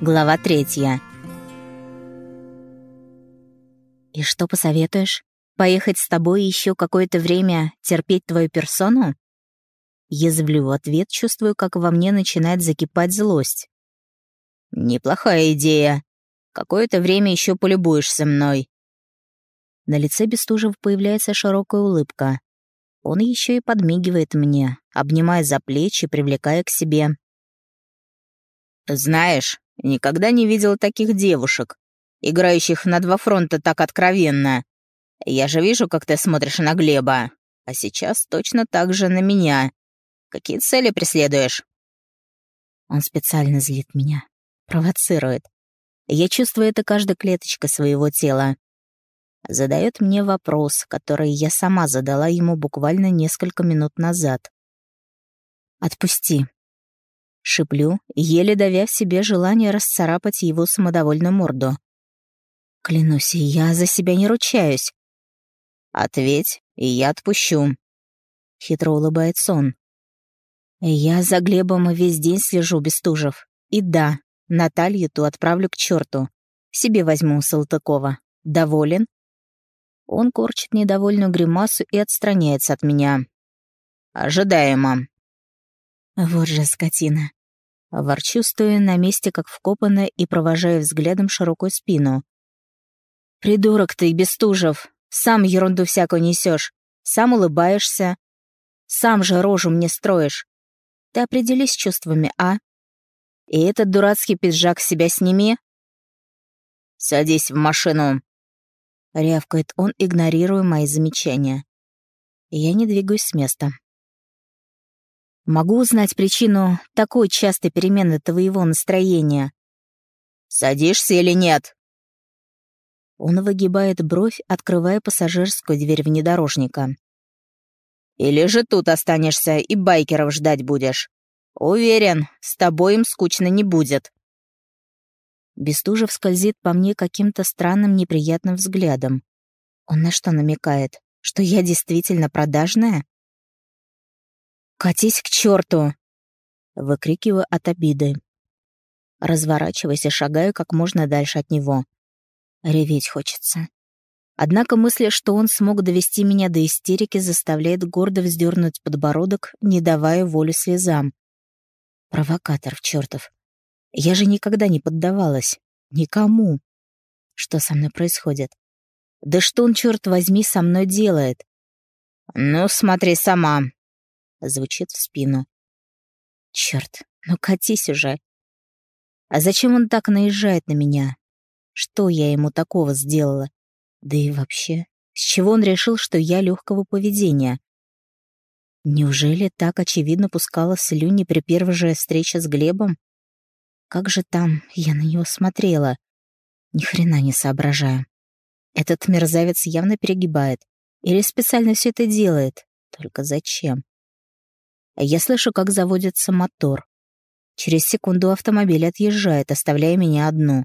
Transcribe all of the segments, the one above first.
Глава третья. «И что посоветуешь? Поехать с тобой еще какое-то время терпеть твою персону?» Язвлю в ответ, чувствую, как во мне начинает закипать злость. «Неплохая идея. Какое-то время еще полюбуешься мной». На лице Бестужева появляется широкая улыбка. Он еще и подмигивает мне, обнимая за плечи, привлекая к себе. «Знаешь, никогда не видел таких девушек, играющих на два фронта так откровенно. Я же вижу, как ты смотришь на Глеба, а сейчас точно так же на меня. Какие цели преследуешь?» Он специально злит меня, провоцирует. Я чувствую это каждой клеточкой своего тела задает мне вопрос, который я сама задала ему буквально несколько минут назад. «Отпусти». Шиплю, еле давя в себе желание расцарапать его самодовольную морду. Клянусь, я за себя не ручаюсь. «Ответь, и я отпущу», — хитро улыбается он. «Я за Глебом весь день слежу, Бестужев. И да, Наталью ту отправлю к черту. Себе возьму Салтыкова. Доволен?» Он корчит недовольную гримасу и отстраняется от меня. «Ожидаемо». Вот же скотина. Ворчу, стоя на месте, как вкопанная, и провожая взглядом широкую спину. «Придурок ты, Бестужев! Сам ерунду всякую несешь, сам улыбаешься, сам же рожу мне строишь. Ты определись с чувствами, а? И этот дурацкий пиджак себя сними?» «Садись в машину», — рявкает он, игнорируя мои замечания. Я не двигаюсь с места. Могу узнать причину такой частой перемены твоего настроения? Садишься или нет? Он выгибает бровь, открывая пассажирскую дверь внедорожника. Или же тут останешься и байкеров ждать будешь? Уверен, с тобой им скучно не будет. Бестужев скользит по мне каким-то странным неприятным взглядом. Он на что намекает? Что я действительно продажная? «Катись к черту! Выкрикиваю от обиды. Разворачиваясь и шагаю как можно дальше от него. Реветь хочется. Однако мысль, что он смог довести меня до истерики, заставляет гордо вздернуть подбородок, не давая воли слезам. Провокатор чертов. Я же никогда не поддавалась. Никому. Что со мной происходит? Да что он, черт возьми, со мной делает? «Ну, смотри сама», — звучит в спину. Черт, ну катись уже. А зачем он так наезжает на меня? Что я ему такого сделала? Да и вообще, с чего он решил, что я легкого поведения? Неужели так очевидно пускала слюни при первой же встрече с Глебом? Как же там я на него смотрела? Ни хрена не соображаю. Этот мерзавец явно перегибает. Или специально все это делает. Только зачем? Я слышу, как заводится мотор. Через секунду автомобиль отъезжает, оставляя меня одну.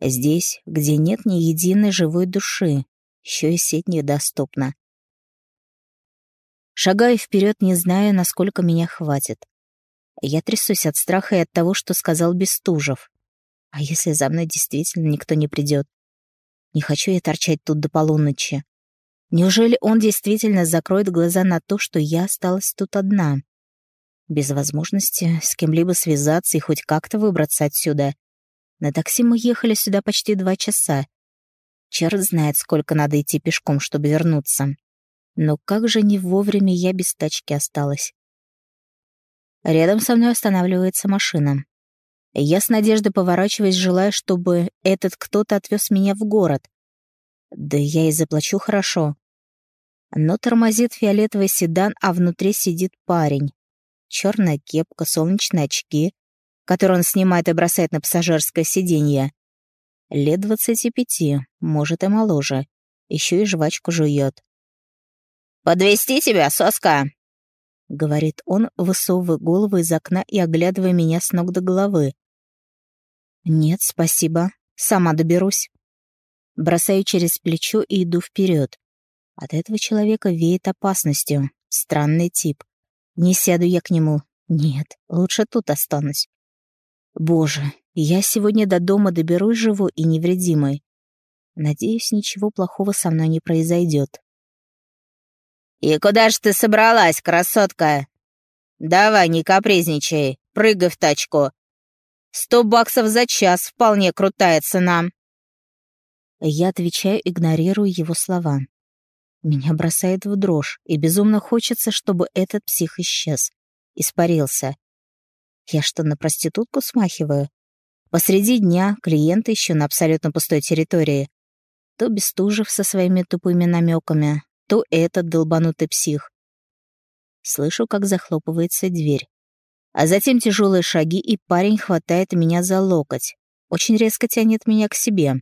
Здесь, где нет ни единой живой души, еще и сеть недоступна. Шагаю вперед, не зная, насколько меня хватит. Я трясусь от страха и от того, что сказал Бестужев. А если за мной действительно никто не придет? Не хочу я торчать тут до полуночи. Неужели он действительно закроет глаза на то, что я осталась тут одна? Без возможности с кем-либо связаться и хоть как-то выбраться отсюда. На такси мы ехали сюда почти два часа. Черт знает, сколько надо идти пешком, чтобы вернуться. Но как же не вовремя я без тачки осталась. Рядом со мной останавливается машина. Я с надеждой поворачиваюсь, желая, чтобы этот кто-то отвез меня в город. Да я и заплачу хорошо. Но тормозит фиолетовый седан, а внутри сидит парень. Черная кепка, солнечные очки, которые он снимает и бросает на пассажирское сиденье. Лет двадцати пяти, может и моложе. Еще и жвачку жует. «Подвести тебя, соска!» — говорит он, высовывая голову из окна и оглядывая меня с ног до головы. «Нет, спасибо. Сама доберусь». Бросаю через плечо и иду вперед. От этого человека веет опасностью. Странный тип. Не сяду я к нему. Нет, лучше тут останусь. Боже, Я сегодня до дома доберусь живой и невредимой. Надеюсь, ничего плохого со мной не произойдет. «И куда же ты собралась, красотка? Давай, не капризничай, прыгай в тачку. Сто баксов за час — вполне крутая цена». Я отвечаю, игнорируя его слова. Меня бросает в дрожь, и безумно хочется, чтобы этот псих исчез, испарился. Я что, на проститутку смахиваю? Посреди дня клиенты еще на абсолютно пустой территории. То Бестужев со своими тупыми намеками, то этот долбанутый псих. Слышу, как захлопывается дверь. А затем тяжелые шаги, и парень хватает меня за локоть. Очень резко тянет меня к себе.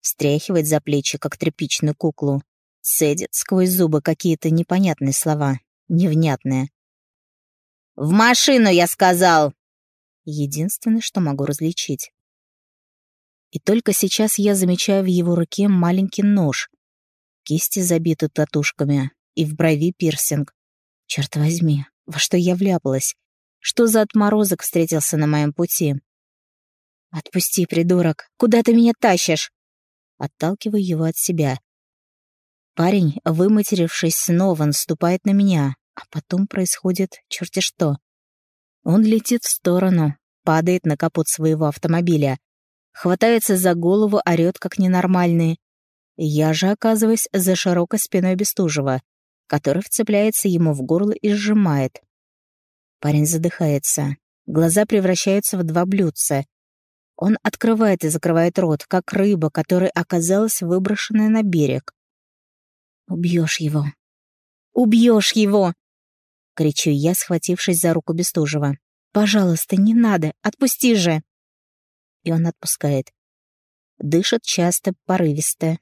Стряхивает за плечи, как тряпичную куклу. Цедит сквозь зубы какие-то непонятные слова. Невнятные. «В машину, я сказал!» Единственное, что могу различить. И только сейчас я замечаю в его руке маленький нож. Кисти забиты татушками, и в брови пирсинг. Черт возьми, во что я вляпалась? Что за отморозок встретился на моем пути? «Отпусти, придурок! Куда ты меня тащишь?» Отталкиваю его от себя. Парень, выматерившись, снова наступает на меня, а потом происходит черти что. Он летит в сторону, падает на капот своего автомобиля, хватается за голову, орёт как ненормальный. Я же оказываюсь за широкой спиной Бестужева, который вцепляется ему в горло и сжимает. Парень задыхается. Глаза превращаются в два блюдца. Он открывает и закрывает рот, как рыба, которая оказалась выброшенная на берег. «Убьешь его! Убьешь его!» — кричу я, схватившись за руку Бестужева. «Пожалуйста, не надо! Отпусти же!» И он отпускает. Дышит часто, порывисто.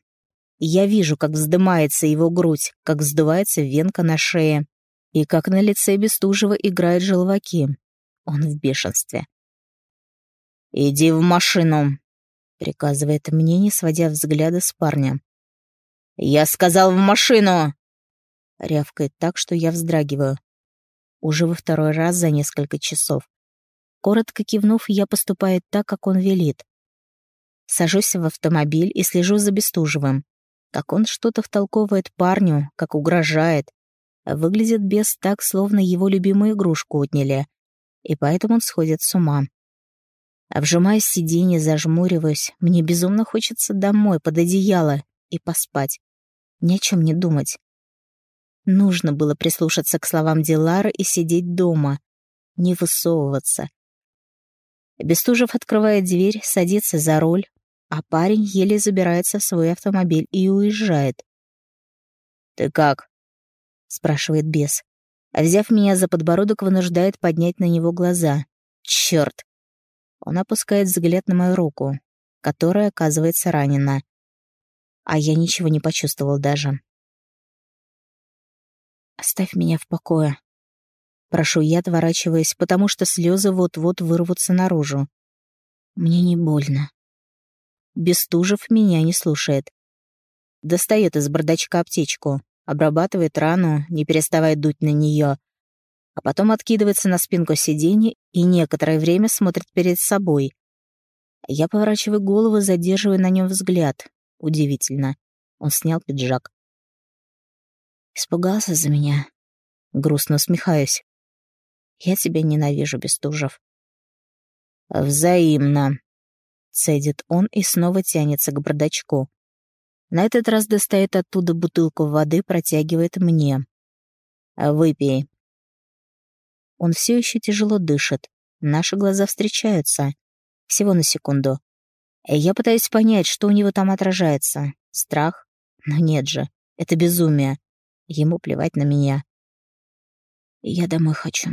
Я вижу, как вздымается его грудь, как вздувается венка на шее и как на лице Бестужева играют желваки. Он в бешенстве. «Иди в машину», — приказывает мне, не сводя взгляда с парня. «Я сказал в машину!» Рявкает так, что я вздрагиваю. Уже во второй раз за несколько часов. Коротко кивнув, я поступаю так, как он велит. Сажусь в автомобиль и слежу за Бестужевым. Как он что-то втолковывает парню, как угрожает, Выглядит бес так, словно его любимую игрушку отняли, и поэтому он сходит с ума. Обжимая сиденье, зажмуриваюсь, мне безумно хочется домой, под одеяло, и поспать. Ни о чем не думать. Нужно было прислушаться к словам Дилары и сидеть дома, не высовываться. Бестужев открывает дверь, садится за руль, а парень еле забирается в свой автомобиль и уезжает. «Ты как?» — спрашивает бес. А взяв меня за подбородок, вынуждает поднять на него глаза. Чёрт! Он опускает взгляд на мою руку, которая оказывается ранена. А я ничего не почувствовал даже. «Оставь меня в покое», Прошу я, отворачиваясь, потому что слезы вот-вот вырвутся наружу. Мне не больно. Бестужев меня не слушает. Достает из бардачка аптечку обрабатывает рану, не переставая дуть на нее, а потом откидывается на спинку сиденья и некоторое время смотрит перед собой. Я поворачиваю голову, задерживая на нем взгляд. Удивительно. Он снял пиджак. Испугался за меня. Грустно усмехаюсь. Я тебя ненавижу, Бестужев. Взаимно. Цедит он и снова тянется к бардачку. На этот раз достает оттуда бутылку воды, протягивает мне. «Выпей». Он все еще тяжело дышит. Наши глаза встречаются. Всего на секунду. Я пытаюсь понять, что у него там отражается. Страх? Но нет же. Это безумие. Ему плевать на меня. Я домой хочу.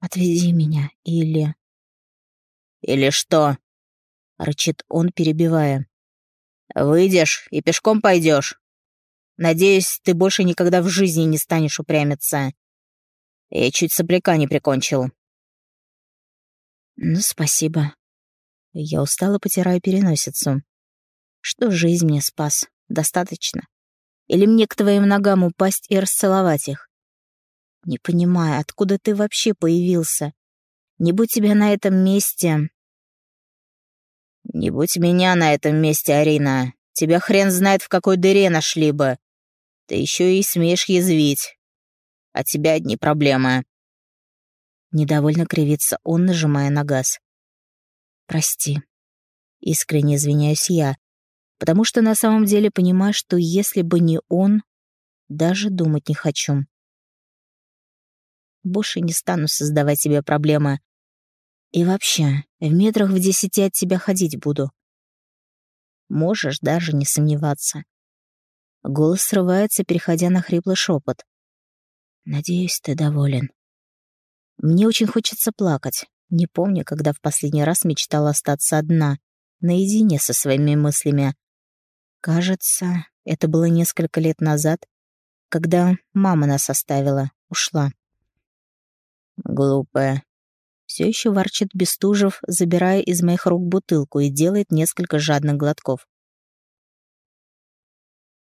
Отвези меня. Или... «Или что?» — рычит он, перебивая. Выйдешь и пешком пойдешь. Надеюсь, ты больше никогда в жизни не станешь упрямиться. Я чуть сопляка не прикончил. Ну, спасибо. Я устало потираю переносицу. Что жизнь мне спас? Достаточно? Или мне к твоим ногам упасть и расцеловать их? Не понимаю, откуда ты вообще появился? Не будь тебя на этом месте. «Не будь меня на этом месте, Арина. Тебя хрен знает, в какой дыре нашли бы. Ты еще и смеешь язвить. А тебя одни проблемы». Недовольно кривится он, нажимая на газ. «Прости». Искренне извиняюсь я, потому что на самом деле понимаю, что если бы не он, даже думать не хочу. Больше не стану создавать себе проблемы. И вообще, в метрах в десяти от тебя ходить буду. Можешь даже не сомневаться. Голос срывается, переходя на хриплый шепот. Надеюсь, ты доволен. Мне очень хочется плакать. Не помню, когда в последний раз мечтала остаться одна, наедине со своими мыслями. Кажется, это было несколько лет назад, когда мама нас оставила, ушла. Глупая. Все еще ворчит Бестужев, забирая из моих рук бутылку и делает несколько жадных глотков.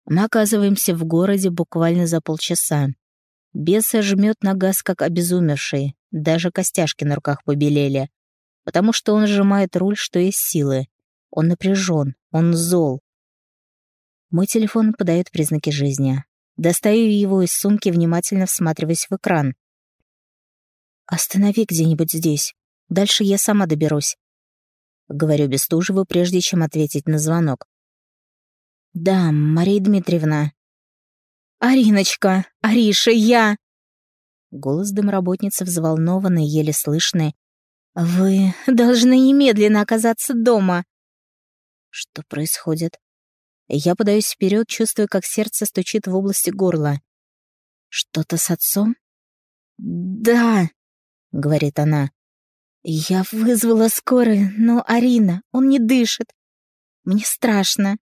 Мы оказываемся в городе буквально за полчаса. Беса жмет на газ, как обезумевший. Даже костяшки на руках побелели. Потому что он сжимает руль, что есть силы. Он напряжен, он зол. Мой телефон подает признаки жизни. Достаю его из сумки, внимательно всматриваясь в экран. «Останови где-нибудь здесь. Дальше я сама доберусь», — говорю Бестужеву, прежде чем ответить на звонок. «Да, Мария Дмитриевна». «Ариночка! Ариша, я!» Голос домработницы взволнованный, еле слышный. «Вы должны немедленно оказаться дома!» Что происходит? Я подаюсь вперед, чувствуя, как сердце стучит в области горла. «Что-то с отцом?» «Да», — говорит она. «Я вызвала скорую, но Арина, он не дышит. Мне страшно».